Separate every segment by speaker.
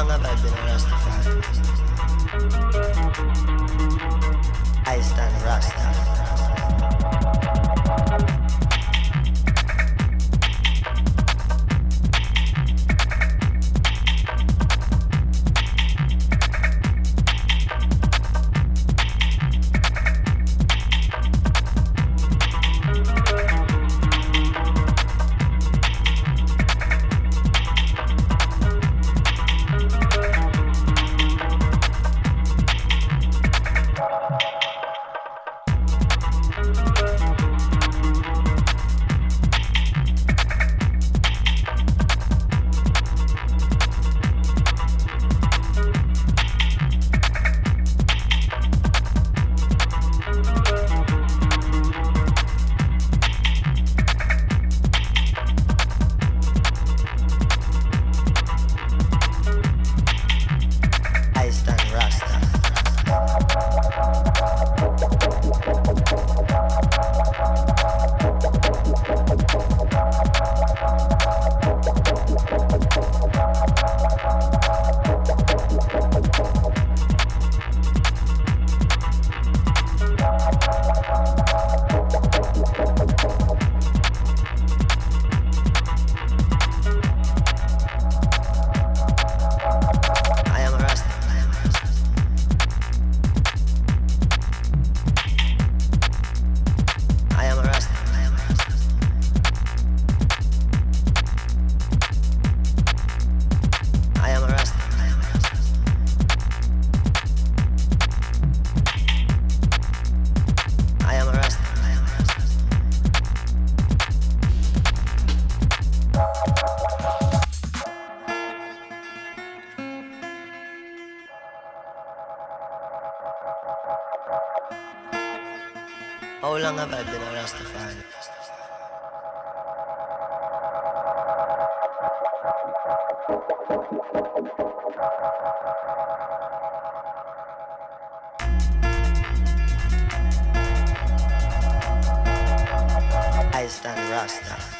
Speaker 1: I stand a Rastafari? I stand Rastafari. Rasta.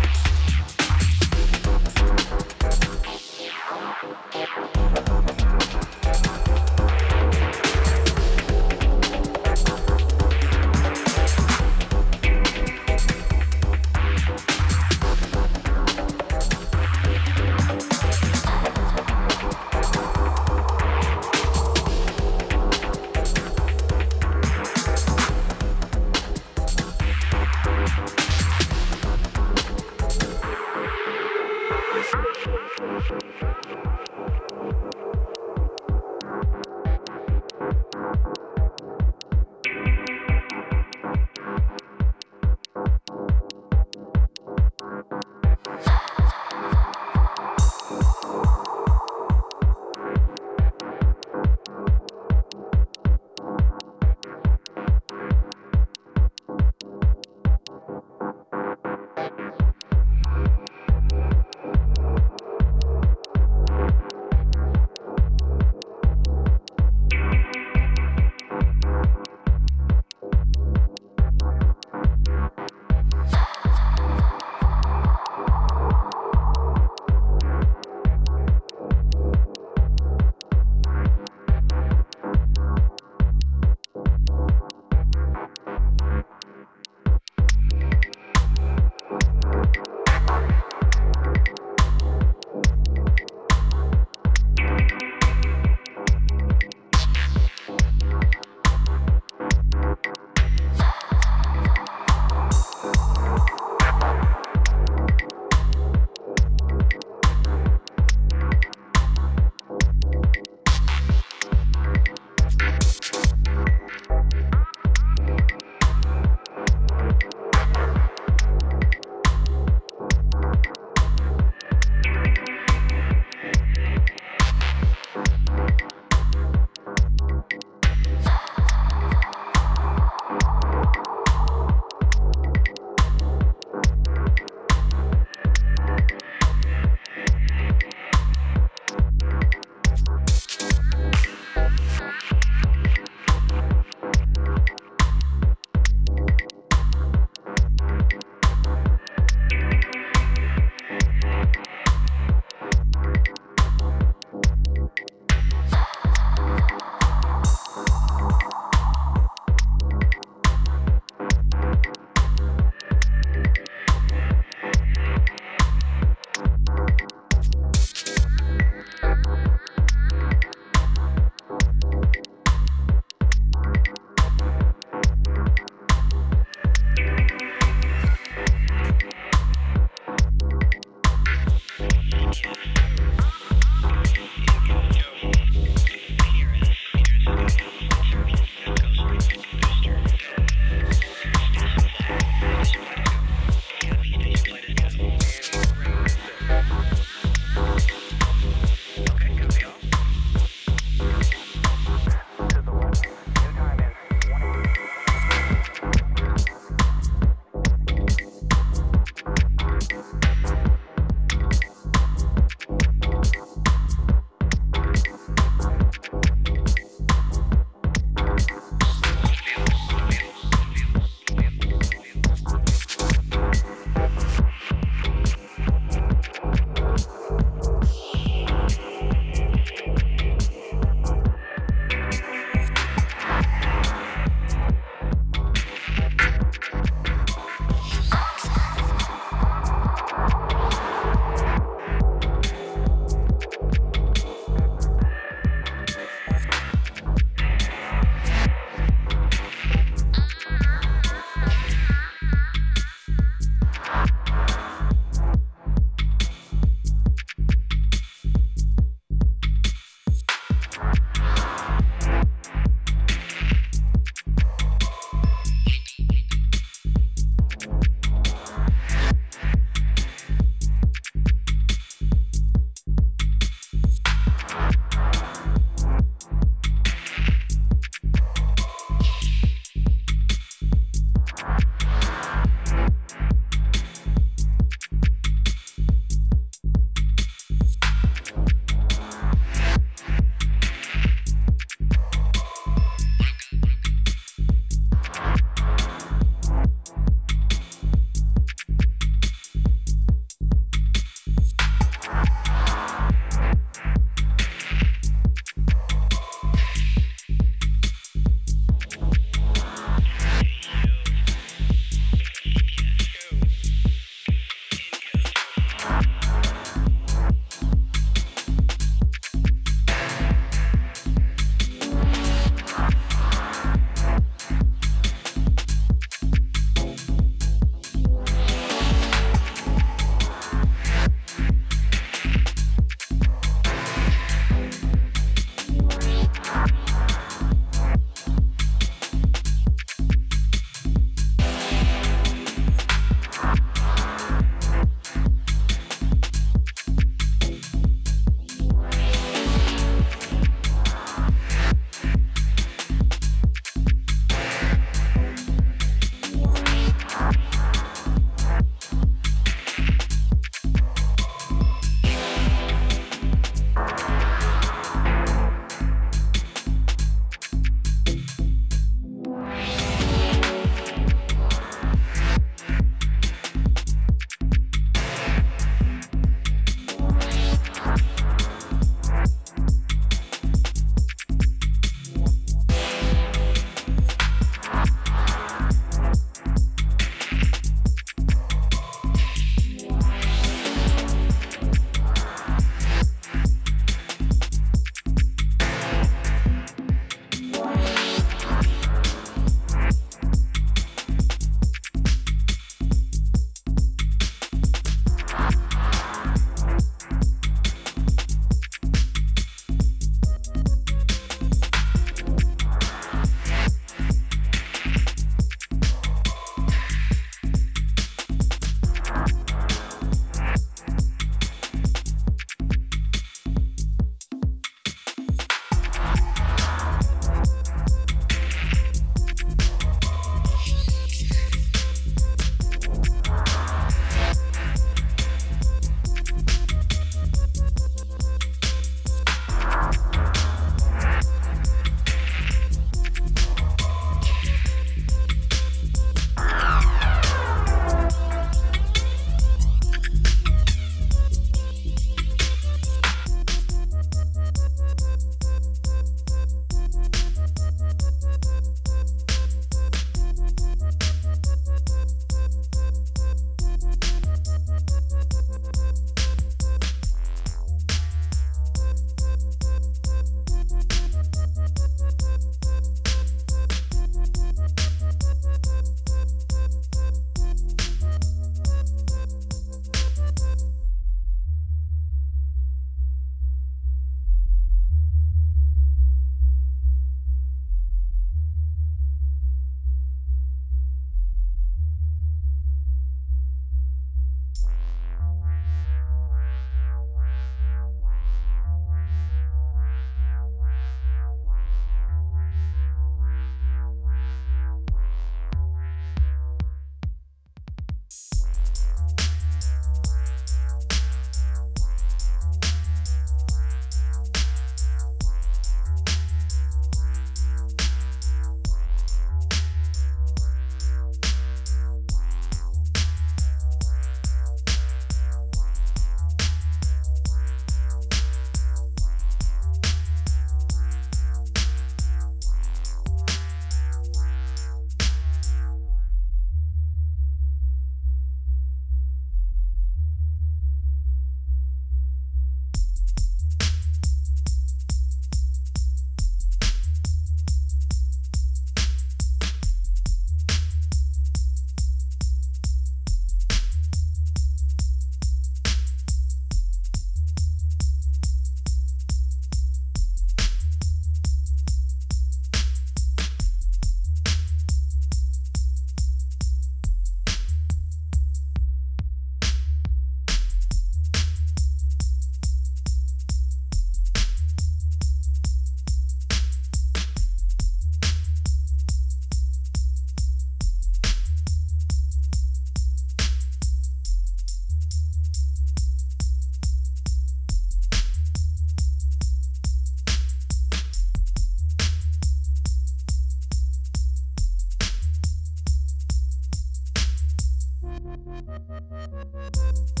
Speaker 1: Thank you.